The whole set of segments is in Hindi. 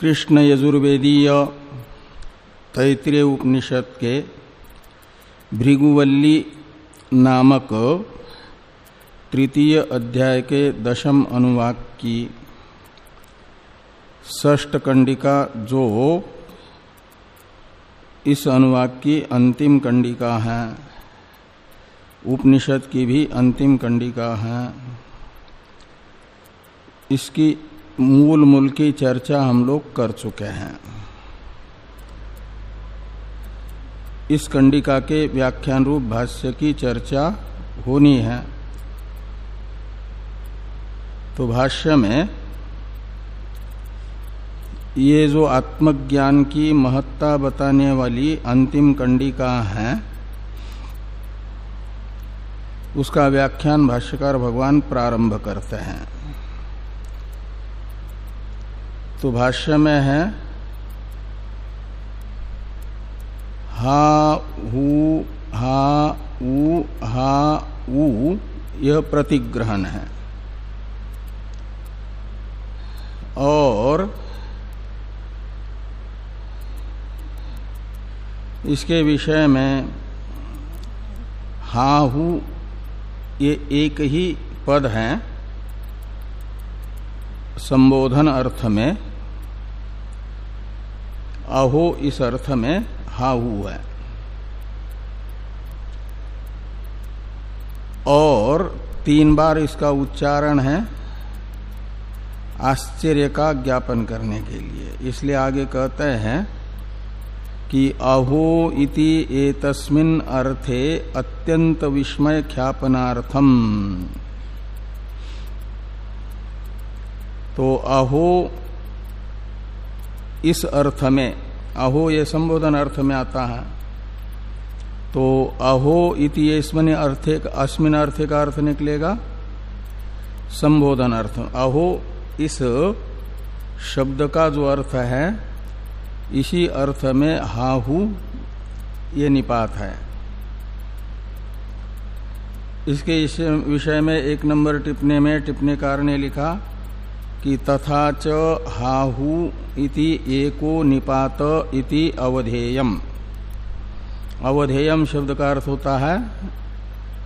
कृष्ण यजुर्वेदीय तैतृय उपनिषद के भृगुवल्ली नामक तृतीय अध्याय के दशम अनुवाक की ष्ट कंडिका जो इस अनुवाक की अंतिम कंडिका है। उपनिषद की भी अंतिम कंडिका है। इसकी मूल मूल की चर्चा हम लोग कर चुके हैं। इस कंडिका के व्याख्यान रूप भाष्य की चर्चा होनी है। तो भाष्य में ये जो आत्मज्ञान की महत्ता बताने वाली अंतिम कंडिका है, उसका व्याख्यान भाष्यकार भगवान प्रारंभ करते हैं। तो भाष्य में है, हा, हु, हा, उ हा, उ, यह प्रतिग्रहण है। और इसके विषय में हा, हु, ये एक ही पद है, संबोधन अर्थ में। अहो इस अर्थ में हा हु है। और तीन बार इसका उच्चारण है आश्चर्य का ज्ञापन करने के लिए। इसलिए आगे कहते हैं कि अहो इति एतस्मिन अर्थे अत्यंत विस्मय ख्यापनार्थम। तो अहो इस अर्थ में, अहो ये संबोधन अर्थ में आता है। तो अहो इति इसमें अर्थे, अस्मिन अर्थे का अर्थ निकलेगा। संबोधन अर्थ, अहो इस शब्द का जो अर्थ है, इसी अर्थ में हाहू ये निपात है। इसके इस विषय में एक नंबर टिप्पणी में टिप्पणी कार ने लिखा कि तथा च हाहु इति एको निपात इति अवधेयम। अवधेयम शब्द का अर्थ होता है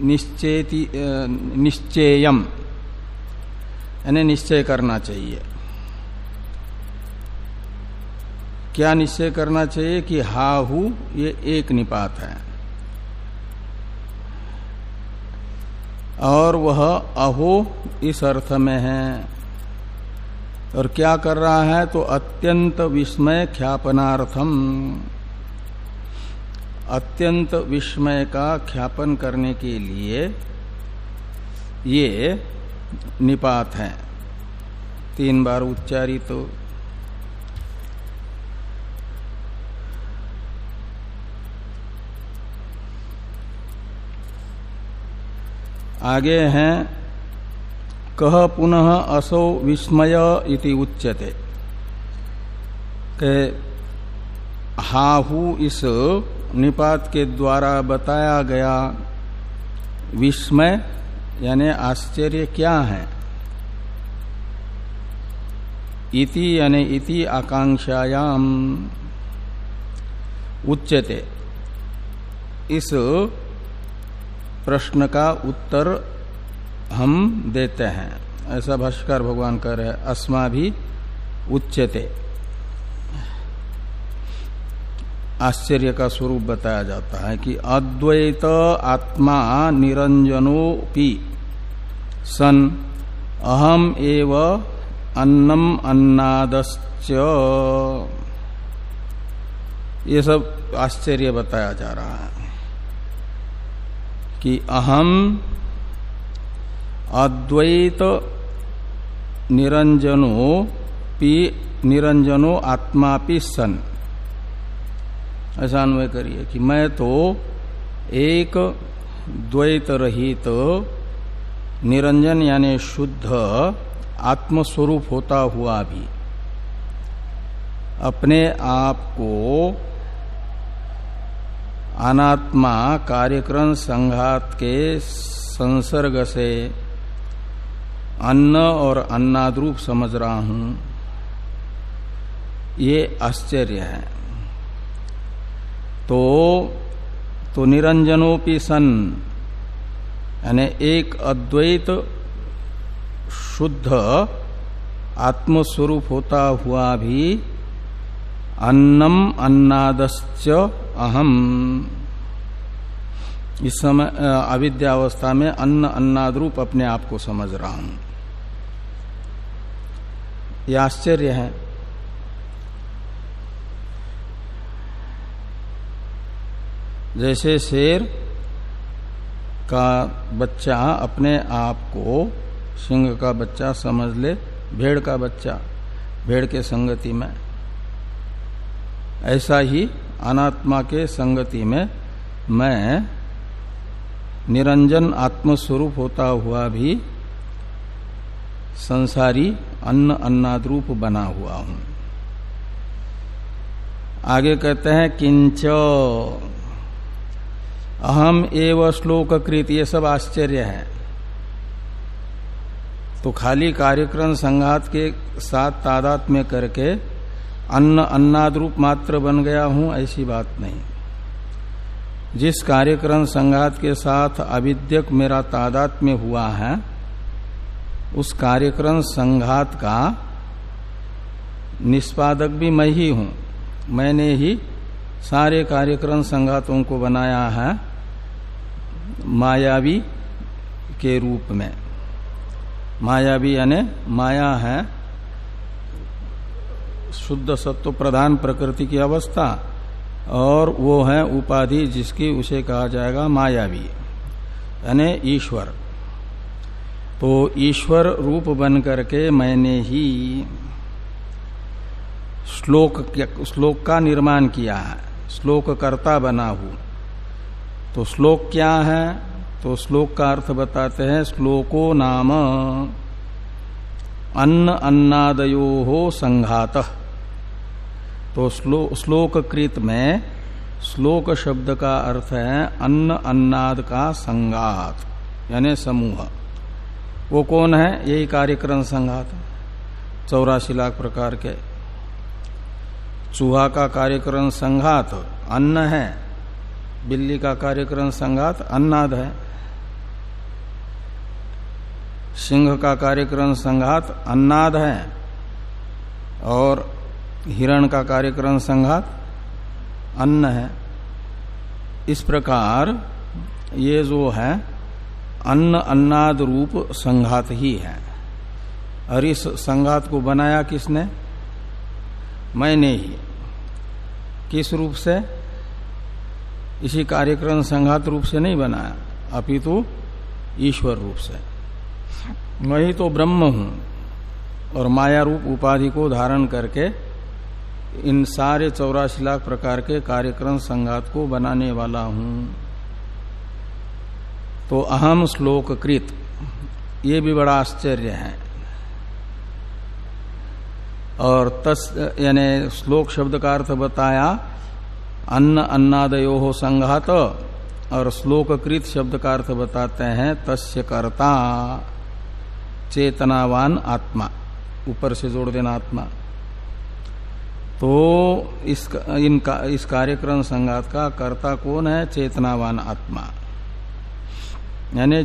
निश्चेति निश्चेयम। यानी निश्चय करना चाहिए। क्या निश्चय करना चाहिए कि हाहु ये एक निपात है? और वह अहो इस अर्थ में है। और क्या कर रहा है तो अत्यंत विस्मय ख्यापनार्थम। अत्यंत विस्मय का ख्यापन करने के लिए ये निपात है। तीन बार उच्चारित। तो आगे हैं कह पुनः असौ विस्मय इति उच्यते। के हाहु इस निपात के द्वारा बताया गया विस्मय, यानी आश्चर्य क्या है? इति, यानी इति आकांक्षायाम उच्यते। इस प्रश्न का उत्तर हम देते हैं। ऐसा भाष्कर भगवान कह रहे अस्मा भी उच्चते आश्चर्य का स्वरूप बताया जाता है कि अद्वैत आत्मा निरंजनोपि सन अहम एव अन्नम अन्नादश्च। ये सब आश्चर्य बताया जा रहा है कि अहम अद्वैत निरंजनो पी निरंजनो आत्मापि सन। ऐसा अन्वय करिए कि मैं तो एक द्वैत रहित निरंजन यानी शुद्ध आत्मस्वरूप होता हुआ भी अपने आप को अनात्मा कार्यक्रम संघात के संसर्ग से अन्न और अन्नाद्रूप समझ रहा हूँ। ये आश्चर्य है। तो तो निरंजनोपि सन, यानी एक अद्वैत शुद्ध आत्मस्वरूप होता हुआ भी अन्नम अन्नादश्च अहम। इस समय अविद्यावस्था में अन्न अन्नाद रूप अपने आप को समझ रहा हूँ। यह आश्चर्य है। जैसे शेर का बच्चा अपने आप को सिंह का बच्चा समझ ले, भेड़ का बच्चा, भेड़ के संगति में। ऐसा ही अनात्मा के संगति में मैं निरंजन आत्मस्वरूप होता हुआ भी संसारी अन्न अन्नाद्रूप बना हुआ हूँ। आगे कहते हैं, किंच। अहम एव श्लोक कृत ये सब आश्चर्य है। तो खाली कार्यक्रम संघात के साथ तादात में करके अन्न अन्नाद रूप मात्र बन गया हूँ, ऐसी बात नहीं। जिस कार्यक्रम संघात के साथ अविद्यक मेरा तादात में हुआ है उस कार्यक्रम संघात का निष्पादक भी मैं ही हूँ। मैंने ही सारे कार्यक्रम संघातों को बनाया है, मायावी के रूप में। मायावी यानी माया है, शुद्ध सत्व प्रधान प्रकृति की अवस्था, और वो है उपाधि जिसकी उसे कहा जाएगा मायावी, यानी ईश्वर। तो ईश्वर रूप बन करके मैंने ही श्लोक श्लोक का निर्माण किया है। श्लोक कर्ता बना हूँ। तो श्लोक क्या है? तो श्लोक का अर्थ बताते हैं श्लोको नाम अन्न अन्नादयो हो संघात। तो श्लो, श्लोक कृत में श्लोक शब्द का अर्थ है अन्न अन्नाद का संगात यानी समूह। वो कौन है? यही कार्यक्रम संघात, चौरासी लाख प्रकार के। चूहा का कार्यक्रम संघात, अन्न है। बिल्ली का कार्यक्रम संघात, अन्नाद है। सिंह का कार्यक्रम संघात, अन्नाद है। और हिरण का कार्यक्रम संघात, अन्न है। इस प्रकार ये जो है अन्न अन्नाद रूप संघात ही है। और इस संघात को बनाया किसने? मैंने ही। किस रूप से? इसी कार्यक्रम संघात रूप से नहीं बनाया। अपितु ईश्वर रूप से। मैं ही तो ब्रह्म हूँ और माया रूप उपाधि को धारण करके इन सारे चौरासी लाख प्रकार के कार्यक्रम संघात को बनाने वाला हूँ। तो अहम श्लोक कृत ये भी बड़ा आश्चर्य है। और तस, यानी श्लोक शब्द का अर्थ बताया, अन्न अन्नादयो हो संघात, और श्लोक कृत शब्द का अर्थ बताते हैं, तस्य कर्ता, चेतनावान आत्मा, ऊपर से जोड़ देना आत्मा। तो इस, इनका, इस कार्यक्रम संघात का कर्ता कौन है? चेतनावान आत्मा। यानी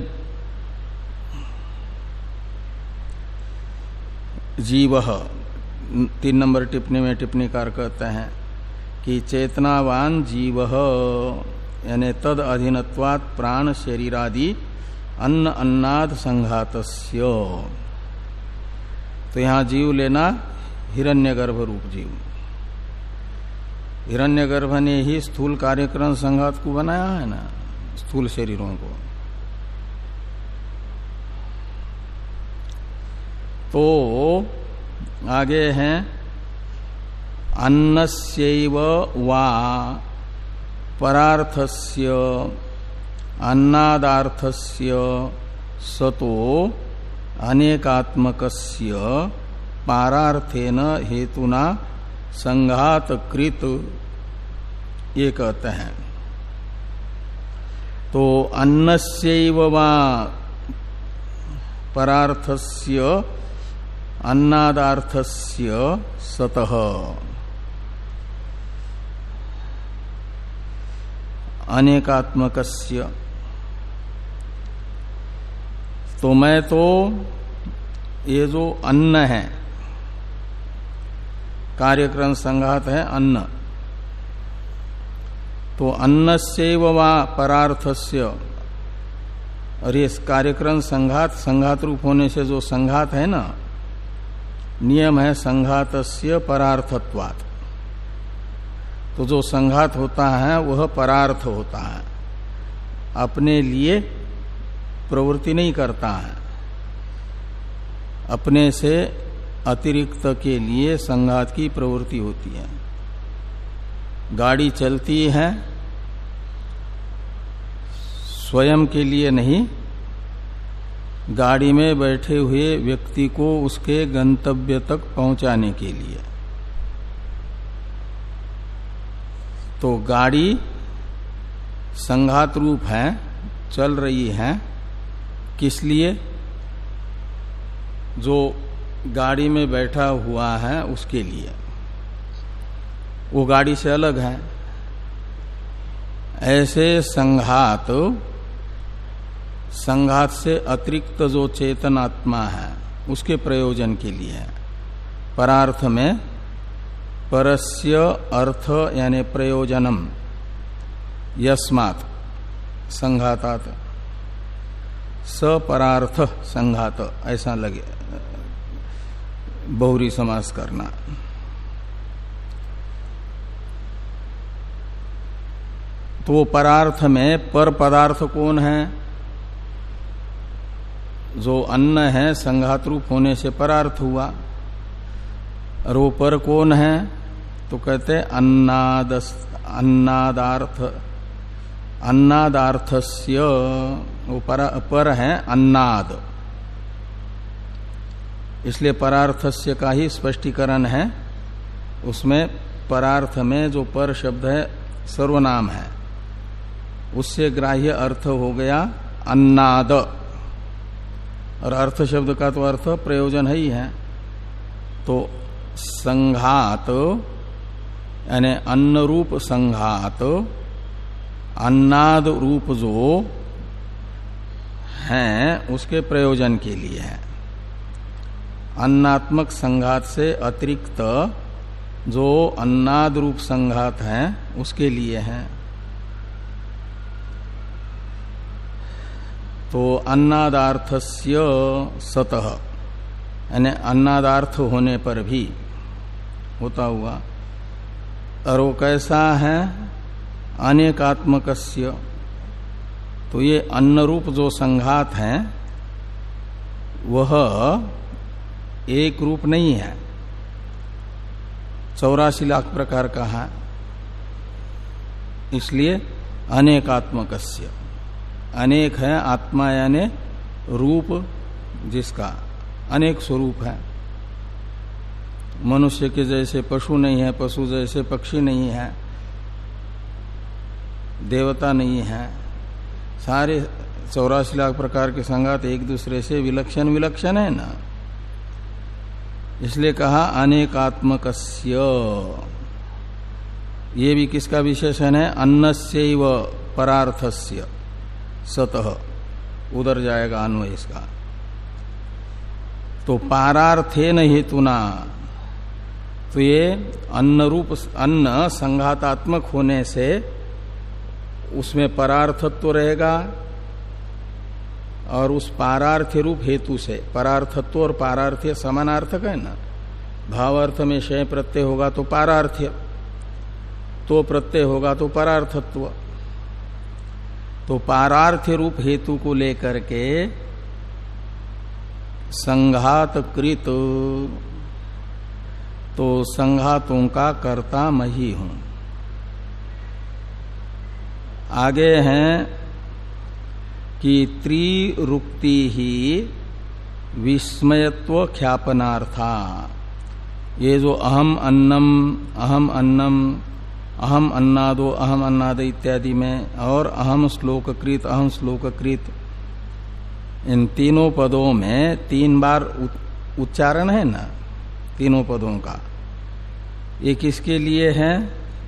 जीव, तीन नंबर टिप्पणी में टिप्पणीकार कहते हैं कि चेतनावान जीव, यानी तद अधीनत्वात प्राण शरीरादि अन्न अन्नाद संघातस्य। तो यहाँ जीव लेना हिरण्यगर्भ रूप जीव। हिरण्यगर्भ ने ही स्थूल कार्यक्रम संघात को बनाया है ना, स्थूल शरीरों को। तो आगे हैं, अन्नस्यैव वा, परार्थस्य, अन्नादार्थस्य, सतो, अनेकात्मकस्य, पारार्थेन हेतुना संघात कृत, ये कहते हैं। तो अन्नस्यैव वा, परार्थस्य अन्नादार्थस्य सतह अनेकात्मकस्य। तो मैं तो ये जो अन्न है, कार्यक्रम संघात है अन्न। तो अन्न से वा परार्थस्य। और ये कार्यक्रम संघात संघात रूप होने से जो संघात है ना नियम है संघातस्य परार्थत्वात्। तो जो संघात होता है, वह परार्थ होता है। अपने लिए प्रवृत्ति नहीं करता है। अपने से अतिरिक्त के लिए संघात की प्रवृत्ति होती है। गाड़ी चलती है, स्वयं के लिए नहीं गाड़ी में बैठे हुए व्यक्ति को उसके गंतव्य तक पहुँचाने के लिए। तो गाड़ी संघात रूप है, चल रही है। किस लिए? जो गाड़ी में बैठा हुआ है, उसके लिए। वो गाड़ी से अलग है। ऐसे संघात संघात से अतिरिक्त जो चेतनात्मा है, उसके प्रयोजन के लिए। परार्थ में परस्य अर्थ यानी प्रयोजनम, यस्मात संघातात। सपरार्थ संघात, ऐसा लगे, बहुरी समास करना। तो परार्थ में पर पदार्थ कौन है? जो अन्न है संघात रूप होने से परार्थ हुआ। और वो पर कौन है? तो कहते अन्नाद अन्नादार्थ। अन्नादार्थस्य वो पर, पर है अन्नाद। इसलिए परार्थस्य का ही स्पष्टीकरण है। उसमें परार्थ में जो पर शब्द है सर्वनाम है। उससे ग्राह्य अर्थ हो गया अन्नाद। और अर्थ शब्द का तो अर्थ प्रयोजन है ही है। तो संघात, यानी अन्न रूप संघात, अन्नाद रूप जो है, उसके प्रयोजन के लिए है। अन्नात्मक संघात से अतिरिक्त जो अन्नाद रूप संघात है, उसके लिए है। तो अन्नादार्थस्य सतह यानी अन्नादार्थ होने पर भी होता हुआ और वो कैसा है? अनेकात्मकस्य। तो ये अन्न रूप जो संघात है, वह एक रूप नहीं है। चौरासी लाख प्रकार का है। इसलिए अनेकात्मक अनेक है, आत्मा यानी रूप जिसका, अनेक स्वरूप है। मनुष्य के जैसे पशु नहीं है, पशु जैसे पक्षी नहीं है, देवता नहीं है। सारे चौरासी लाख प्रकार के संगात एक दूसरे से विलक्षण विलक्षण है ना। इसलिए कहा अनेकात्मक ये भी किसका विशेषण है? अन्न से परार्थस्य। सतह, उधर जाएगा अन्वय इसका तो पारार्थे न हेतुना। तो ये अन्न रूप अन्न संघातात्मक होने से उसमें परार्थत्व तो रहेगा और उस पारार्थ रूप हेतु से, परार्थत्व और पारार्थ्य समानार्थक है ना? भावार्थ में शय प्रत्यय होगा तो पारार्थ्य तो प्रत्यय होगा तो परार्थत्व। तो पारार्थ्य रूप हेतु को लेकर के संघात कृत। तो संघातों का कर्ता मही हूँ। आगे हैं कि त्रिरुक्ति ही विस्मयत्व ख्यापनार्था। ये जो अहम अन्नम अहम अन्नम अहम अन्नादो, अहम अन्नाद इत्यादि में, और अहम श्लोककृत अहम श्लोककृत। इन तीनों पदों में तीन बार उच्चारण है ना, तीनों पदों का। ये किसके लिए है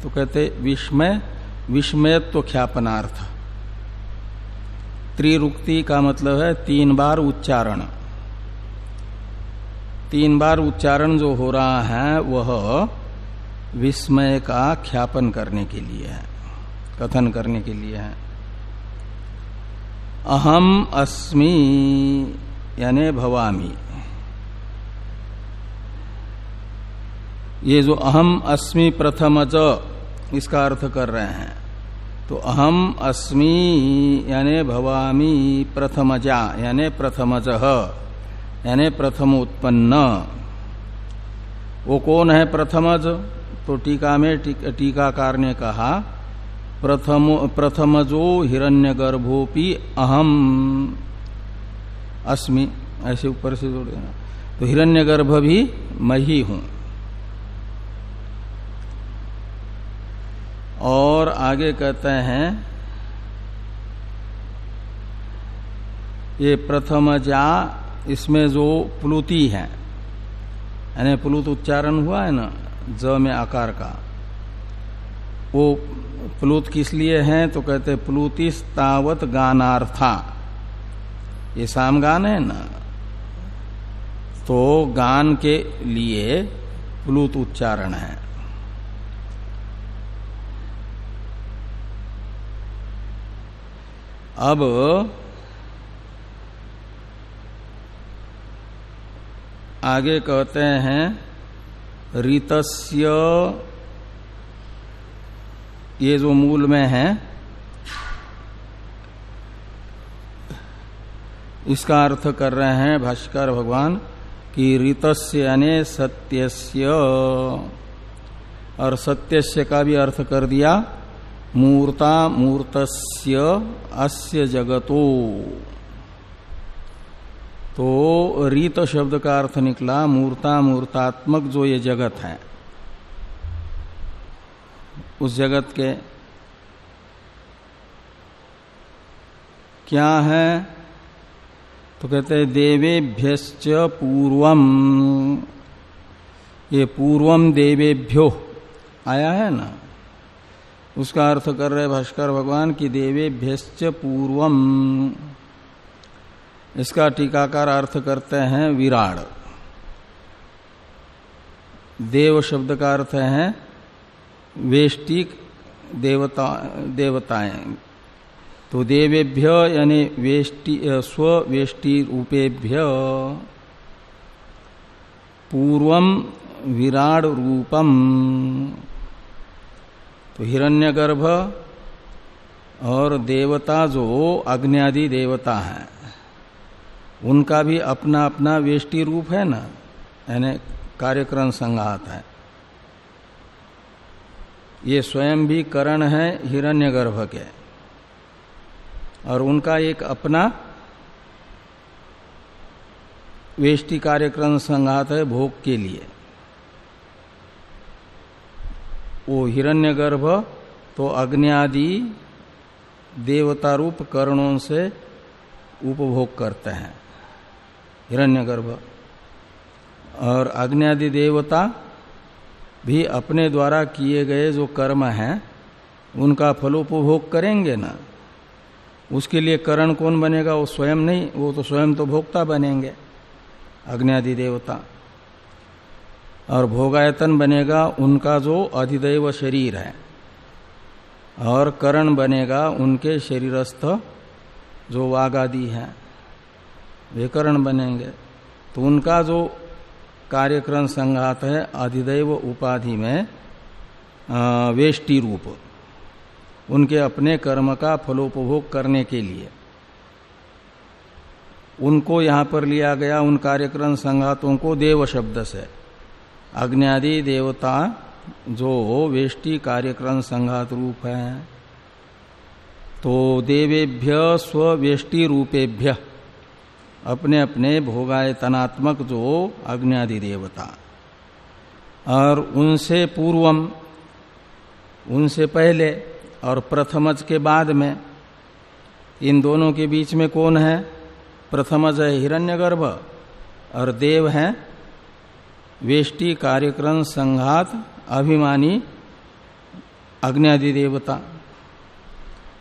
तो कहते विस्मय, विस्मयत्व ख्यापनार्थ। त्रिरुक्ति का मतलब है तीन बार उच्चारण। तीन बार उच्चारण जो हो रहा है, वह विस्मय का ख्यापन करने के लिए है, कथन करने के लिए है। अहम अस्मि, यानी भवामी। ये जो अहम अस्मि प्रथमज इसका अर्थ कर रहे हैं। तो अहम अस्मि, यानी भवामी प्रथमजा यानी प्रथमज यानी प्रथम उत्पन्न। वो कौन है प्रथमज तो टीका में टीकाकार ने कहा, प्रथम, प्रथमजो हिरण्यगर्भोपि अहम। अस्मि, ऐसे ऊपर से जोड़ देना तो हिरण्यगर्भ भी मैं ही हूँ। और आगे कहते हैं, ये प्रथम जा इसमें जो प्लुति है, यानी प्लुत उच्चारण हुआ है ना? ज में आकार का। वो प्लुत किस लिए है? तो कहते प्लुतिस तावत गानार्था। ये साम गान है ना? तो गान के लिए प्लुत उच्चारण है। अब आगे कहते हैं रीतस्य ये जो मूल में है, इसका अर्थ कर रहे हैं भाष्कर भगवान कि रीतस्य यानी सत्यस्य। और सत्यस्य का भी अर्थ कर दिया, मूर्ता मूर्तस्य अस्य जगतो। तो रीत शब्द का अर्थ निकला मूर्ता मूर्तात्मक जो ये जगत है। उस जगत के क्या है? तो कहते हैं, देवेभ्यश्च पूर्वम। ये पूर्वम देवेभ्यो। आया है ना? उसका अर्थ कर रहे भास्कर भगवान की देवेभ्यश्च पूर्वम। इसका टीकाकार अर्थ करते हैं विराड। देव शब्द का अर्थ है वेष्टिक देवता, देवताएँ। तो देवेभ्य यानी वेष्टि, स्व वेष्टि रूपेभ्य। पूर्वम विराड रूपम। तो हिरण्यगर्भ और देवता जो अग्नि आदि देवता है। उनका भी अपना अपना वेष्टि रूप है ना? यानी कार्यक्रम संघात है। ये स्वयं भी करण है हिरण्यगर्भ के। और उनका एक अपना वेष्टि कार्यक्रम संघात है भोग के लिए। वो हिरण्यगर्भ तो अग्नि आदि देवता रूप कर्णों से उपभोग करते हैं। हिरण्यगर्भ। और अग्नि देवता भी अपने द्वारा किए गए जो कर्म हैं, उनका फलोपभोग करेंगे ना। उसके लिए करण कौन बनेगा? वो स्वयं नहीं, वो तो स्वयं तो भोक्ता बनेंगे अग्नि देवता। और भोगायतन बनेगा उनका जो अधिदैव शरीर है। और करण बनेगा उनके शरीरस्थ जो वाग आदि है। वे करण बनेंगे। तो उनका जो कार्यक्रम संघात है अधिदैव उपाधि में वेष्टि रूप, उनके अपने कर्म का फलोपभोग करने के लिए। उनको यहाँ पर लिया गया उन कार्यक्रम संघातों को देव शब्द से। अग्नि देवता जो वेष्टि कार्यक्रम संघात रूप है तो देवेभ्य स्वेष्टि रूपेभ्य। अपने अपने भोगायतनात्मक जो अग्नि देवता। और उनसे पूर्वम, उनसे पहले और प्रथमज के बाद में, इन दोनों के बीच में कौन है? प्रथमज है हिरण्यगर्भ और देव है वेष्टि कार्यक्रम संघात अभिमानी अग्नि देवता।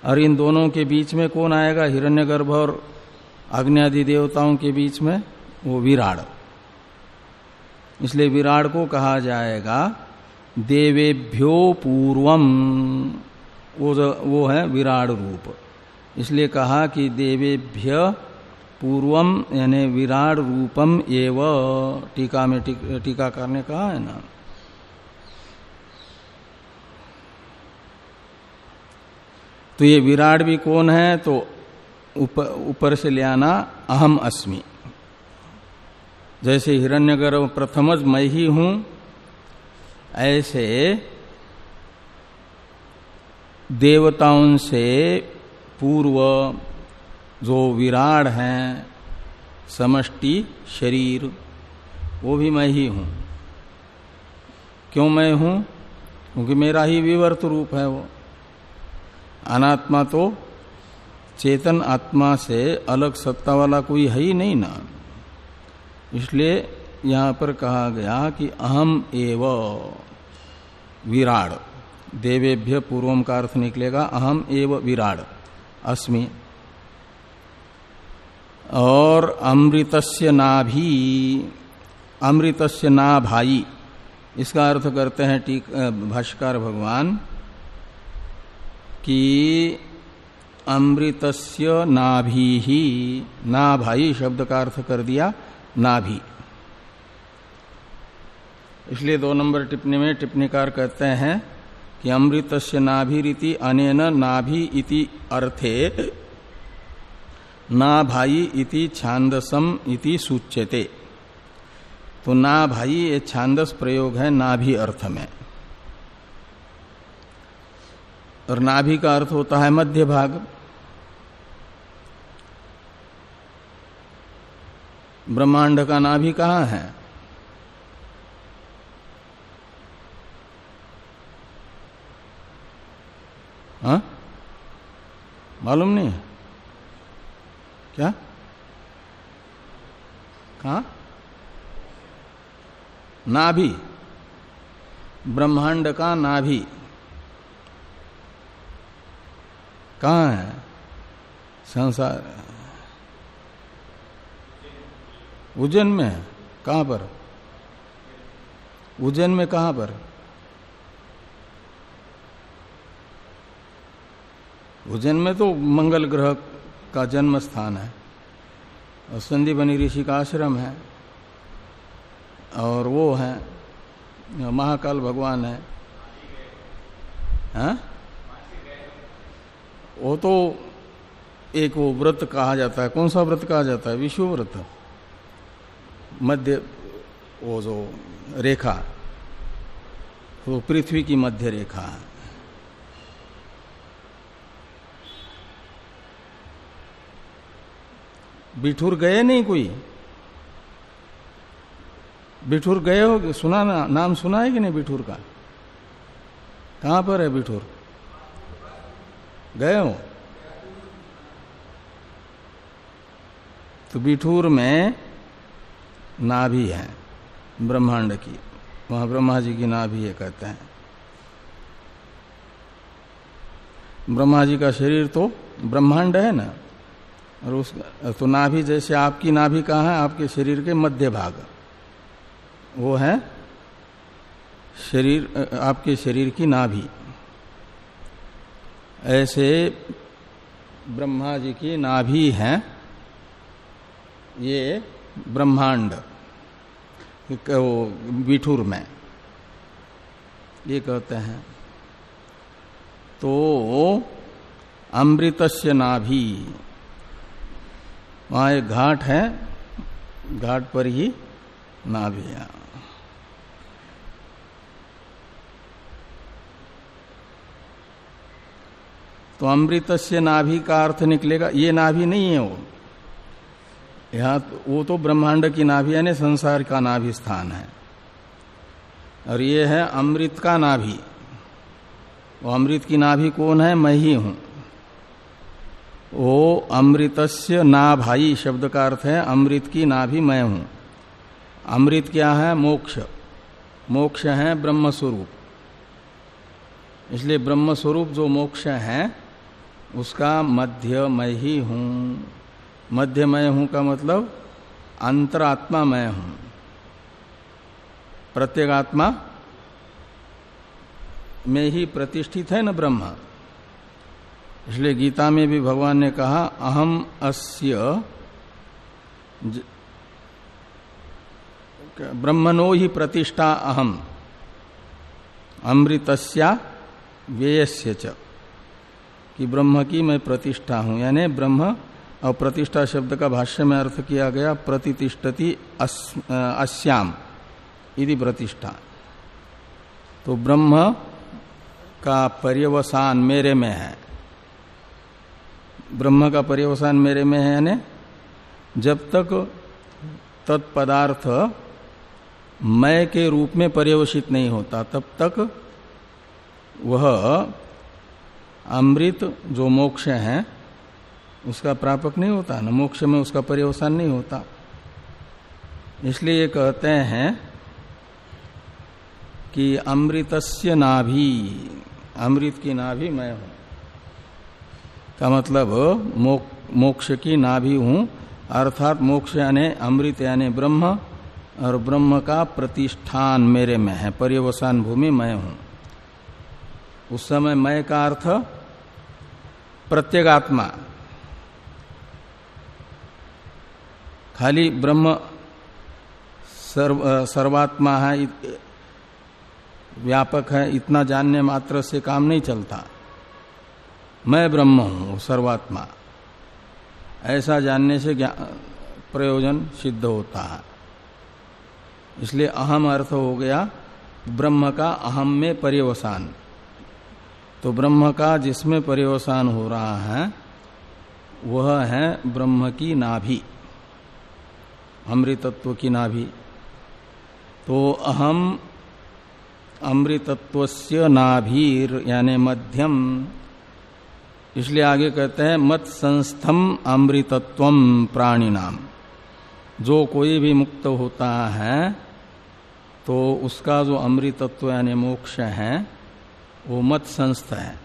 और इन दोनों के बीच में कौन आएगा? हिरण्यगर्भ और अग्नि देवताओं के बीच में वो विराड़। इसलिए विराड़ को कहा जाएगा देवेभ्यो पूर्वम। वो जो, वो है विराट रूप। इसलिए कहा कि देवेभ्य पूर्वम यानी विराट रूपम एव। टीका में टीका करने कहा है ना। तो ये विराट भी कौन है? तो ऊपर ऊपर से ले आना अहम अस्मि। जैसे हिरण्यगर्भ प्रथमज मैं ही हूँ, ऐसे देवताओं से पूर्व जो विराड हैं, समष्टि, शरीर, वो भी मैं ही हूँ। क्यों मैं हूँ? क्योंकि मेरा ही विवर्त रूप है वो। अनात्मा तो चेतन आत्मा से अलग सत्ता वाला कोई है ही नहीं ना। इसलिए यहाँ पर कहा गया कि अहम एव विराड। देवेभ्य पूर्वम का अर्थ निकलेगा अहम एव विराड। अस्मि। और अमृतस्य नाभि। अमृतस्य ना भाई इसका अर्थ करते हैं टीक भाष्कर भगवान कि अमृतस्य नाभि। ही ना भाई शब्द का अर्थ कर दिया, नाभि। इसलिए दो नंबर टिप्पणी में टिप्पणीकार कहते हैं कि अमृतस्य नाभि रीति अनेन नाभि इति अर्थे ना भाई इति छांदसम इति सूच्यते। तो ना भाई ये छांदस प्रयोग है नाभि अर्थ में। और नाभि का अर्थ होता है मध्य भाग ब्रह्मांड का नाभि कहाँ है? हा? मालूम नहीं क्या? कहा? नाभि। ब्रह्मांड का नाभि। कहाँ है? संसार उज्जैन में है। कहाँ पर? उज्जैन में कहाँ पर? उज्जैन में तो मंगल ग्रह का जन्म स्थान है और संदीपनी ऋषि का आश्रम है और वो है, महाकाल भगवान है। हा? वो तो एक वो व्रत कहा जाता है। कौन सा व्रत कहा जाता है? विश्व व्रत मध्य, वो जो रेखा, वो पृथ्वी की मध्य रेखा है। बिठूर गए नहीं कोई? बिठूर गए हो? सुना ना, नाम सुना है कि नहीं बिठूर का? कहाँ पर है बिठूर? गए हो? तो बिठूर में नाभि है, ब्रह्मांड की। वहाँ ब्रह्मा जी की नाभि है कहते हैं। ब्रह्मा जी का शरीर तो ब्रह्मांड है ना? और उस तो नाभि जैसे आपकी नाभि कहाँ है? आपके शरीर के मध्य भाग। वो है शरीर, आपके शरीर की नाभि। ऐसे ब्रह्मा जी की नाभि है। ये ब्रह्मांड वो बिठूर में, ये कहते हैं। तो अमृतस्य नाभि, वहाँ एक घाट है, घाट पर ही नाभिया तो अमृत से नाभि का अर्थ निकलेगा, ये नाभि नहीं है वो। यहाँ तो, वो तो ब्रह्मांड की नाभि यानी संसार का नाभि स्थान है। और ये है अमृत का नाभि। वो अमृत की नाभि कौन है? मैं ही हूँ। वो अमृतस्य ना भाई शब्द का अर्थ है अमृत की नाभि मैं हूँ। अमृत क्या है? मोक्ष। मोक्ष है ब्रह्म स्वरूप इसलिए ब्रह्म स्वरूप जो मोक्ष है उसका मध्य मैं ही हूँ। मध्यमय हूँ का मतलब अंतरात्मा मैं हूँ। प्रत्येगात्मा में ही प्रतिष्ठित है न ब्रह्म। इसलिए गीता में भी भगवान ने कहा, अहम अस्य ब्रह्मणो ही प्रतिष्ठा अहम, अमृतस्या व्ययस्य च, कि ब्रह्म की मैं प्रतिष्ठा हूँ। यानी ब्रह्म और प्रतिष्ठा शब्द का भाष्य में अर्थ किया गया प्रतिष्ठति अस्याम यदि प्रतिष्ठा। तो ब्रह्म का पर्यवसान मेरे में है। ब्रह्म का पर्यवसान मेरे में है यानी जब तक तत्पदार्थ मय के रूप में पर्यवसित नहीं होता, तब तक वह अमृत जो मोक्ष है उसका प्रापक नहीं होता न मोक्ष में उसका पर्यवसान नहीं होता। इसलिए ये कहते हैं कि अमृतस्य नाभि अमृत की नाभि मैं हूँ। का मतलब मोक, मोक्ष की नाभि हूँ अर्थात मोक्ष यानी अमृत यानी ब्रह्म और ब्रह्म का प्रतिष्ठान मेरे में है पर्यवसान भूमि मैं हूँ। उस समय मैं का अर्थ प्रत्येगात्मा। खाली ब्रह्म सर्व सर्वात्मा है व्यापक है, इतना जानने मात्र से काम नहीं चलता। मैं ब्रह्म हूँ सर्वात्मा। ऐसा जानने से प्रयोजन सिद्ध होता है। इसलिए अहम अर्थ हो गया, ब्रह्म का अहम में पर्यवसान। तो ब्रह्म का जिसमें पर्यवसान हो रहा है, वह है ब्रह्म की नाभि। अमृतत्व की नाभि तो अहम अमृतत्व से नाभीर, यानी मध्यम। इसलिए आगे कहते हैं मत संस्थम अमृतत्व प्राणी नाम जो कोई भी मुक्त होता है तो उसका जो अमृतत्व, यानी मोक्ष है, वो मत संस्थ है।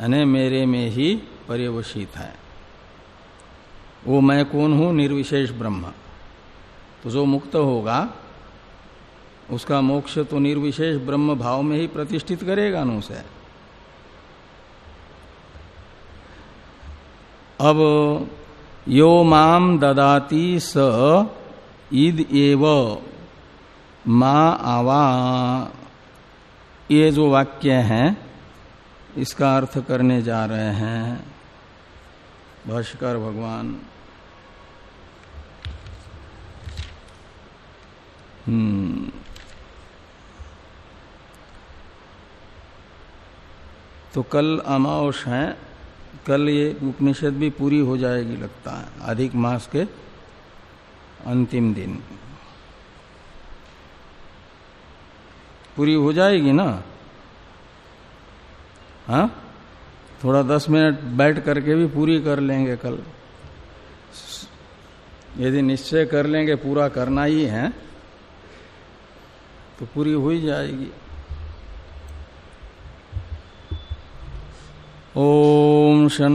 यानी मेरे में ही पर्यवसित है। वो मैं कौन हूँ? निर्विशेष ब्रह्म। तो जो मुक्त होगा, उसका मोक्ष तो निर्विशेष ब्रह्म भाव में ही प्रतिष्ठित करेगा न उसे। अब यो माम ददाती स ईद एव मा आवा। ये जो वाक्य है, इसका अर्थ करने जा रहे हैं। भाष्कर भगवान। हम्म। तो कल अमावस है, कल ये उपनिषद भी पूरी हो जाएगी लगता है, अधिक मास के अंतिम दिन। पूरी हो जाएगी ना? हाँ? थोड़ा दस मिनट बैठ करके भी पूरी कर लेंगे कल। यदि निश्चय कर लेंगे, पूरा करना ही है तो पूरी हो ही जाएगी। ओम शन